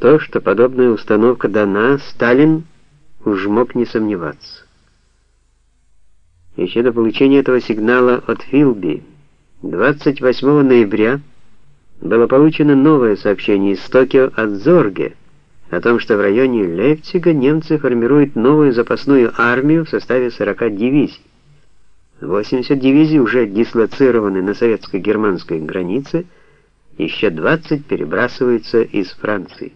То, что подобная установка дана, Сталин уж мог не сомневаться. Еще до получения этого сигнала от Филби 28 ноября было получено новое сообщение из Токио от Зорге о том, что в районе Лейпцига немцы формируют новую запасную армию в составе 40 дивизий. 80 дивизий уже дислоцированы на советско-германской границе, еще 20 перебрасываются из Франции.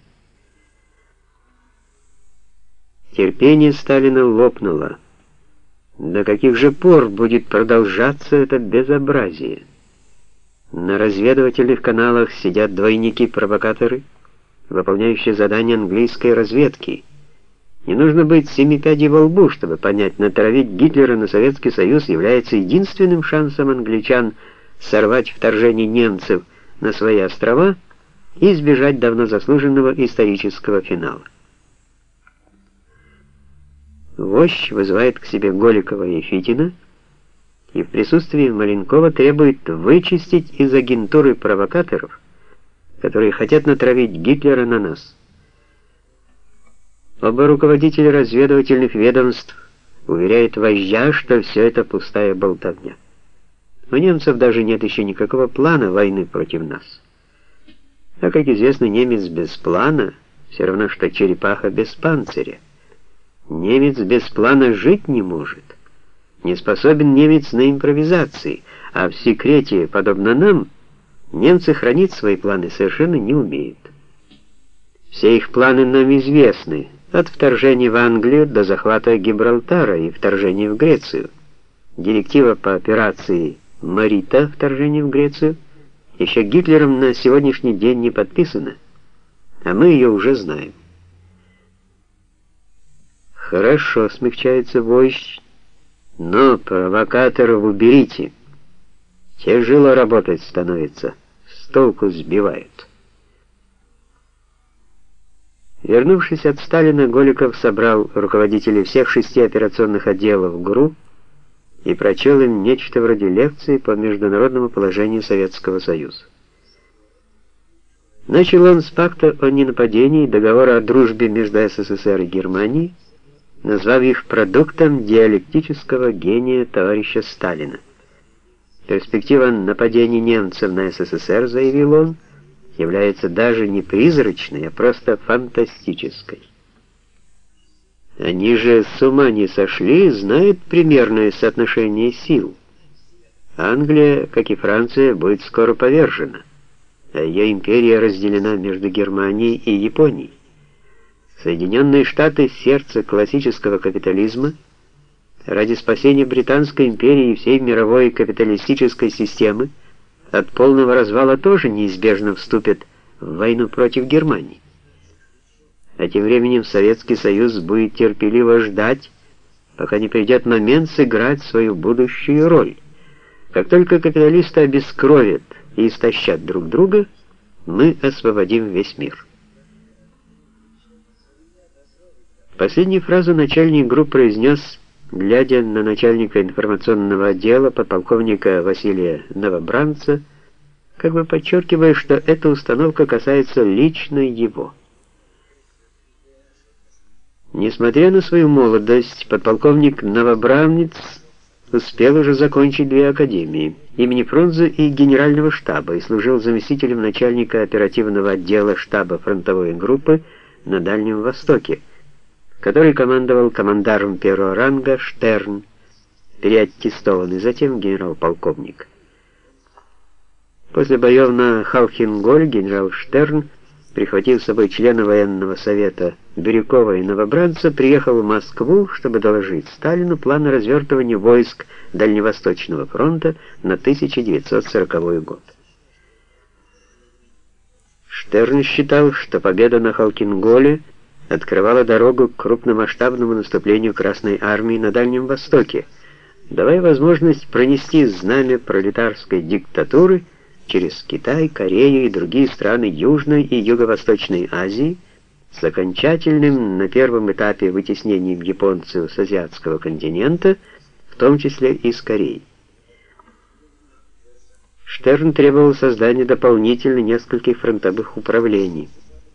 Терпение Сталина лопнуло. До каких же пор будет продолжаться это безобразие? На разведывательных каналах сидят двойники-провокаторы, выполняющие задания английской разведки. Не нужно быть семи пядей во лбу, чтобы понять, натравить Гитлера на Советский Союз является единственным шансом англичан сорвать вторжение немцев на свои острова и избежать давно заслуженного исторического финала. Вождь вызывает к себе Голикова и Фитина, и в присутствии Маленкова требует вычистить из агентуры провокаторов, которые хотят натравить Гитлера на нас. Оба руководителя разведывательных ведомств уверяют вождя, что все это пустая болтовня. У немцев даже нет еще никакого плана войны против нас. А как известно, немец без плана все равно, что черепаха без панциря. Немец без плана жить не может. Не способен немец на импровизации, а в секрете, подобно нам, немцы хранить свои планы совершенно не умеют. Все их планы нам известны, от вторжения в Англию до захвата Гибралтара и вторжения в Грецию. Директива по операции «Марита» вторжение в Грецию еще Гитлером на сегодняшний день не подписана, а мы ее уже знаем. Хорошо, смягчается вождь, но провокаторов уберите. Тяжело работать становится, с толку сбивают. Вернувшись от Сталина, Голиков собрал руководителей всех шести операционных отделов ГРУ и прочел им нечто вроде лекции по международному положению Советского Союза. Начал он с пакта о ненападении, договора о дружбе между СССР и Германией, назвав их продуктом диалектического гения товарища Сталина. Перспектива нападения немцев на СССР, заявил он, является даже не призрачной, а просто фантастической. Они же с ума не сошли, знают примерное соотношение сил. Англия, как и Франция, будет скоро повержена, а ее империя разделена между Германией и Японией. Соединенные Штаты — сердце классического капитализма, ради спасения Британской империи и всей мировой капиталистической системы от полного развала тоже неизбежно вступят в войну против Германии. А тем временем Советский Союз будет терпеливо ждать, пока не придет момент сыграть свою будущую роль. Как только капиталисты обескровят и истощат друг друга, мы освободим весь мир. Последнюю фразу начальник групп произнес, глядя на начальника информационного отдела подполковника Василия Новобранца, как бы подчеркивая, что эта установка касается лично его. Несмотря на свою молодость, подполковник Новобранец успел уже закончить две академии имени Фрунзе и Генерального штаба и служил заместителем начальника оперативного отдела штаба фронтовой группы на Дальнем Востоке который командовал командаром первого ранга Штерн, переаттестованный затем генерал-полковник. После боев на Халхинголь генерал Штерн, прихватив с собой члена военного совета Бирюкова и новобранца, приехал в Москву, чтобы доложить Сталину планы развертывания войск Дальневосточного фронта на 1940 год. Штерн считал, что победа на Халкинголе – открывала дорогу к крупномасштабному наступлению Красной Армии на Дальнем Востоке, давая возможность пронести знамя пролетарской диктатуры через Китай, Корею и другие страны Южной и Юго-Восточной Азии с окончательным на первом этапе вытеснением японцев с азиатского континента, в том числе и с Кореей. Штерн требовал создания дополнительно нескольких фронтовых управлений –